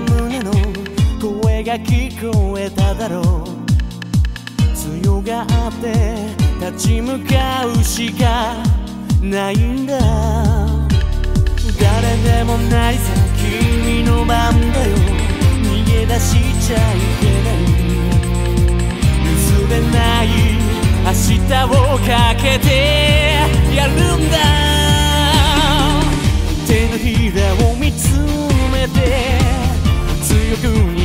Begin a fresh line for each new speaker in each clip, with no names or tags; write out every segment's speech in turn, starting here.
胸の声が聞こえただろう。強がって立ち向かうしかないんだ。誰でもないさ君の番だよ。逃げ出しちゃいけない。結べない。明日をかけてやるんだ。強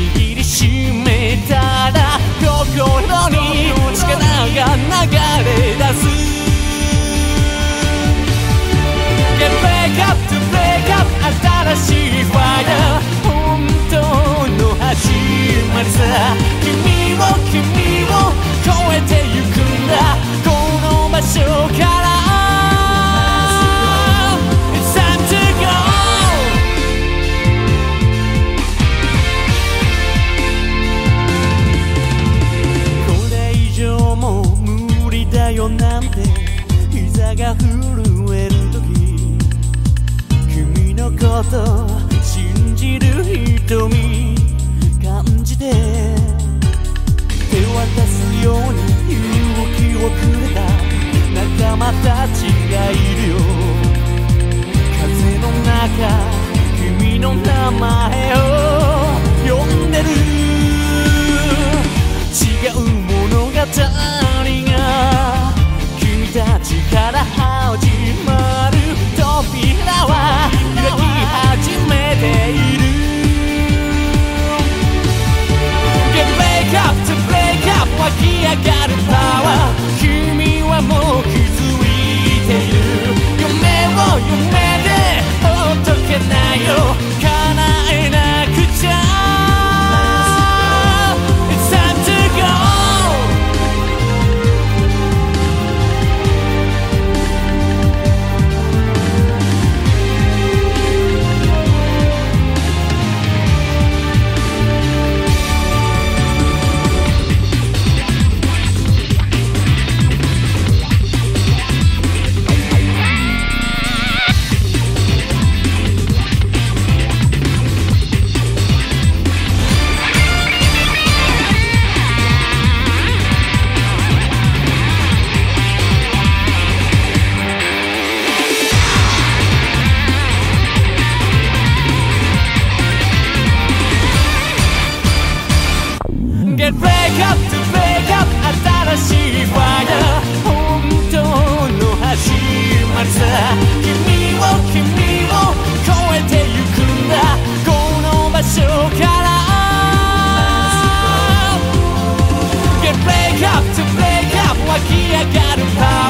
と信じる瞳感じて手渡すように勇気をくれた仲間たちがいるよ風の中君の名前を time.